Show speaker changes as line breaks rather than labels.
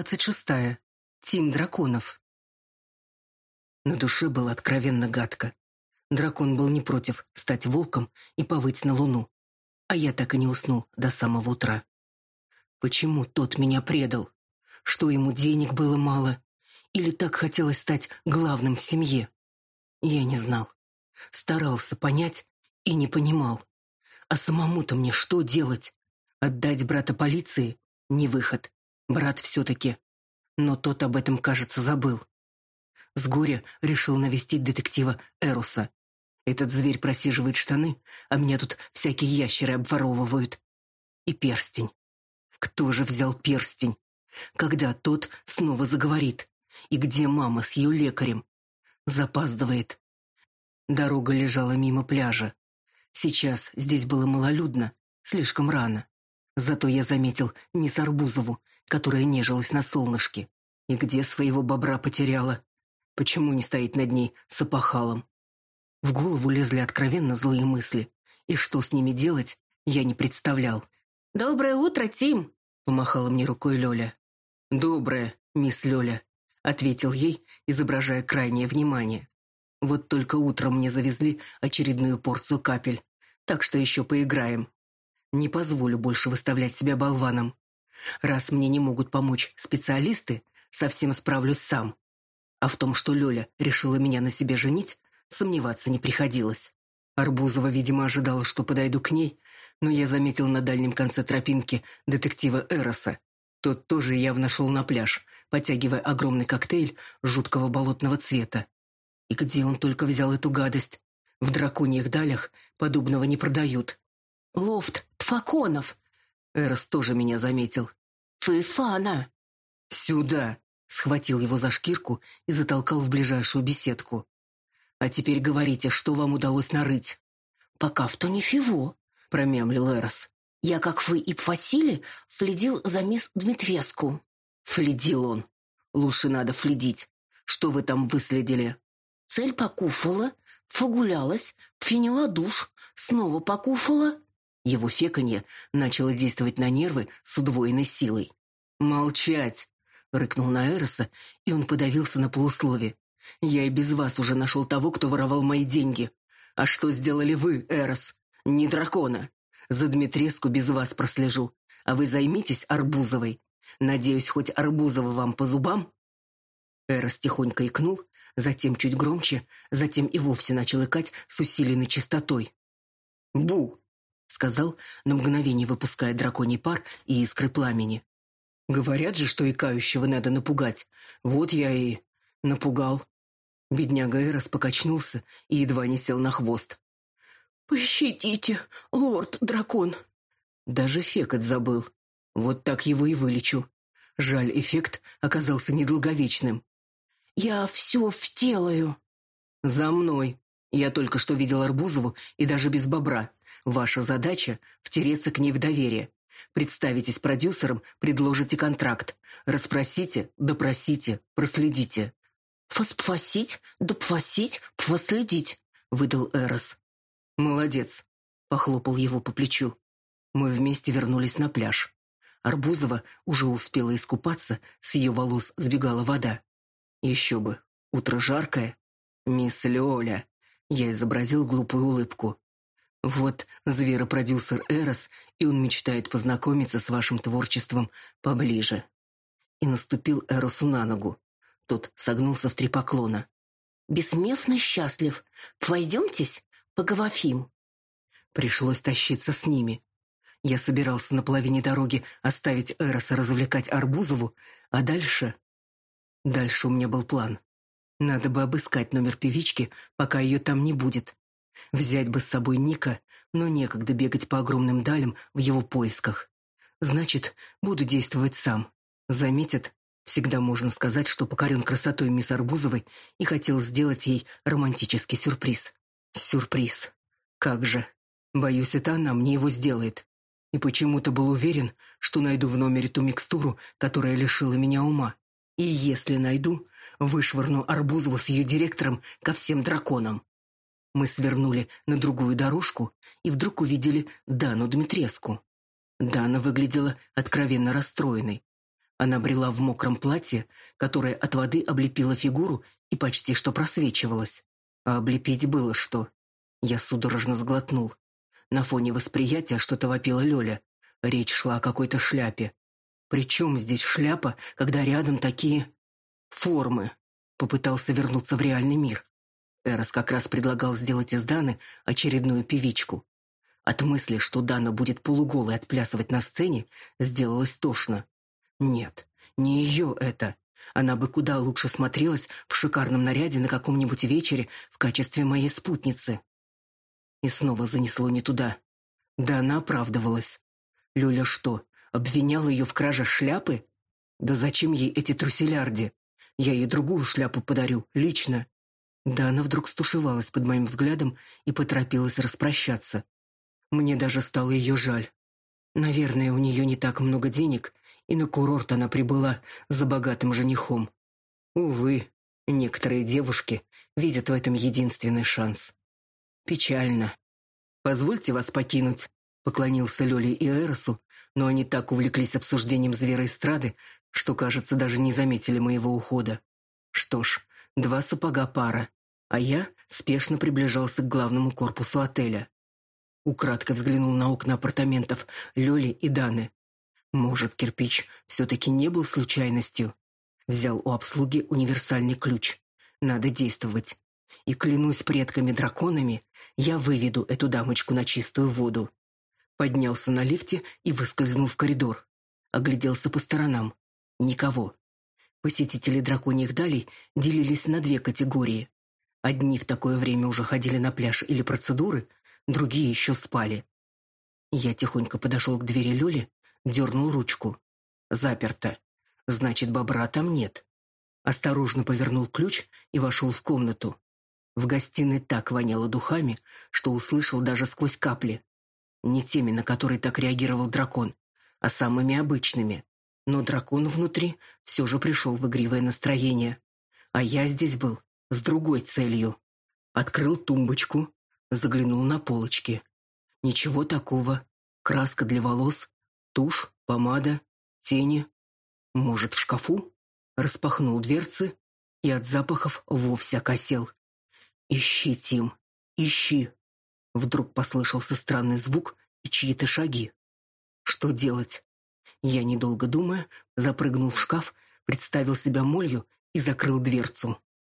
двадцать шестая. Тим драконов. На душе было откровенно гадко. Дракон был не против стать волком и повыть на луну. А я так и не уснул до самого утра. Почему тот меня предал? Что ему денег было мало? Или так хотелось стать главным в семье? Я не знал. Старался понять и не понимал. А самому-то мне что делать? Отдать брата полиции? Не выход. Брат все-таки. Но тот об этом, кажется, забыл. С горя решил навестить детектива Эруса. Этот зверь просиживает штаны, а меня тут всякие ящеры обворовывают. И перстень. Кто же взял перстень? Когда тот снова заговорит? И где мама с ее лекарем? Запаздывает. Дорога лежала мимо пляжа. Сейчас здесь было малолюдно, слишком рано. Зато я заметил мисс Арбузову, которая нежилась на солнышке. И где своего бобра потеряла? Почему не стоит над ней с опахалом? В голову лезли откровенно злые мысли, и что с ними делать, я не представлял.
«Доброе утро, Тим!» — помахала мне рукой Лёля.
«Доброе, мисс Лёля», — ответил ей, изображая крайнее внимание. «Вот только утром мне завезли очередную порцию капель, так что еще поиграем. Не позволю больше выставлять себя болваном. Раз мне не могут помочь специалисты, совсем справлюсь сам. А в том, что Лёля решила меня на себе женить, сомневаться не приходилось. Арбузова, видимо, ожидала, что подойду к ней, но я заметил на дальнем конце тропинки детектива Эроса. Тот тоже явно шел на пляж, потягивая огромный коктейль жуткого болотного цвета. И где он только взял эту гадость? В драконьих далях подобного не продают.
«Лофт Тфаконов!»
Эрос тоже меня заметил.
«Фыфана!»
«Сюда!» — схватил его за шкирку и затолкал в ближайшую беседку. «А теперь говорите, что вам удалось нарыть?»
«Пока в то не фиво», —
промямлил Эрос.
«Я, как вы и пфасили, фледил за мисс Дмитриеску».
«Фледил он. Лучше надо фледить. Что вы там выследили?»
«Цель покуфала, фагулялась, пфеняла душ, снова покуфала,
его феканье начало действовать на нервы с удвоенной силой. «Молчать!» — рыкнул на Эроса, и он подавился на полуслове. «Я и без вас уже нашел того, кто воровал мои деньги. А что сделали вы, Эрос? Не дракона. За Дмитреску без вас прослежу. А вы займитесь Арбузовой. Надеюсь, хоть Арбузова вам по зубам?» Эрос тихонько икнул, затем чуть громче, затем и вовсе начал икать с усиленной частотой. «Бу!» Сказал, на мгновение выпуская драконий пар и искры пламени. Говорят же, что икающего надо напугать. Вот я и напугал. Бедняга Эрос покачнулся и едва не сел на хвост.
«Пощадите, лорд-дракон!»
Даже Фекот забыл. Вот так его и вылечу. Жаль, эффект оказался недолговечным.
«Я все втелаю!»
«За мной!» Я только что видел Арбузову и даже без бобра. Ваша задача — втереться к ней в доверие. Представитесь продюсером, предложите контракт. Расспросите, допросите, проследите.
«Фоспфасить, допфасить, пфоследить», — выдал Эрос.
«Молодец», — похлопал его по плечу. Мы вместе вернулись на пляж. Арбузова уже успела искупаться, с ее волос сбегала вода. Еще бы, утро жаркое. «Мисс Лёля», — я изобразил глупую улыбку. Вот зверопродюсер Эрос, и он мечтает познакомиться с вашим творчеством поближе. И наступил Эросу на ногу. Тот согнулся в три поклона.
«Бессмертно счастлив. Пойдемтесь, поговорим».
Пришлось тащиться с ними. Я собирался на половине дороги оставить Эроса развлекать Арбузову, а дальше... Дальше у меня был план. Надо бы обыскать номер певички, пока ее там не будет. Взять бы с собой Ника, но некогда бегать по огромным далям в его поисках. Значит, буду действовать сам. Заметят, всегда можно сказать, что покорен красотой мисс Арбузовой и хотел сделать ей романтический сюрприз. Сюрприз. Как же. Боюсь, это она мне его сделает. И почему-то был уверен, что найду в номере ту микстуру, которая лишила меня ума. И если найду, вышвырну Арбузову с ее директором ко всем драконам. Мы свернули на другую дорожку и вдруг увидели Дану Дмитреску. Дана выглядела откровенно расстроенной. Она брела в мокром платье, которое от воды облепило фигуру и почти что просвечивалось. А облепить было что. Я судорожно сглотнул. На фоне восприятия что-то вопила Лёля. Речь шла о какой-то шляпе. Причем здесь шляпа, когда рядом такие... формы? Попытался вернуться в реальный мир. Эрос как раз предлагал сделать из Даны очередную певичку. От мысли, что Дана будет полуголой отплясывать на сцене, сделалось тошно. Нет, не ее это. Она бы куда лучше смотрелась в шикарном наряде на каком-нибудь вечере в качестве моей спутницы. И снова занесло не туда. Да она оправдывалась. Люля что, обвиняла ее в краже шляпы? Да зачем ей эти труселярди? Я ей другую шляпу подарю, лично. Да она вдруг стушевалась под моим взглядом и поторопилась распрощаться. Мне даже стало ее жаль. Наверное, у нее не так много денег, и на курорт она прибыла за богатым женихом. Увы, некоторые девушки видят в этом единственный шанс. Печально. Позвольте вас покинуть, поклонился Лёле и Эросу, но они так увлеклись обсуждением звероэстрады, что, кажется, даже не заметили моего ухода. Что ж, два сапога пара, а я спешно приближался к главному корпусу отеля. Украдкой взглянул на окна апартаментов Лёли и Даны. Может, кирпич все-таки не был случайностью? Взял у обслуги универсальный ключ. Надо действовать. И клянусь предками-драконами, я выведу эту дамочку на чистую воду. Поднялся на лифте и выскользнул в коридор. Огляделся по сторонам. Никого. Посетители драконьих далей делились на две категории. Одни в такое время уже ходили на пляж или процедуры, другие еще спали. Я тихонько подошел к двери Лёли дернул ручку. Заперто. Значит, бобра там нет. Осторожно повернул ключ и вошел в комнату. В гостиной так воняло духами, что услышал даже сквозь капли. Не теми, на которые так реагировал дракон, а самыми обычными. Но дракон внутри все же пришел в игривое настроение. А я здесь был с другой целью. Открыл тумбочку, заглянул на полочки. Ничего такого. Краска для волос, Тушь, помада, тени. Может, в шкафу? Распахнул дверцы и от запахов вовсе окосел. «Ищи, Тим, ищи!» Вдруг послышался странный звук и чьи-то шаги. Что делать? Я, недолго думая, запрыгнул в шкаф, представил себя молью и закрыл дверцу.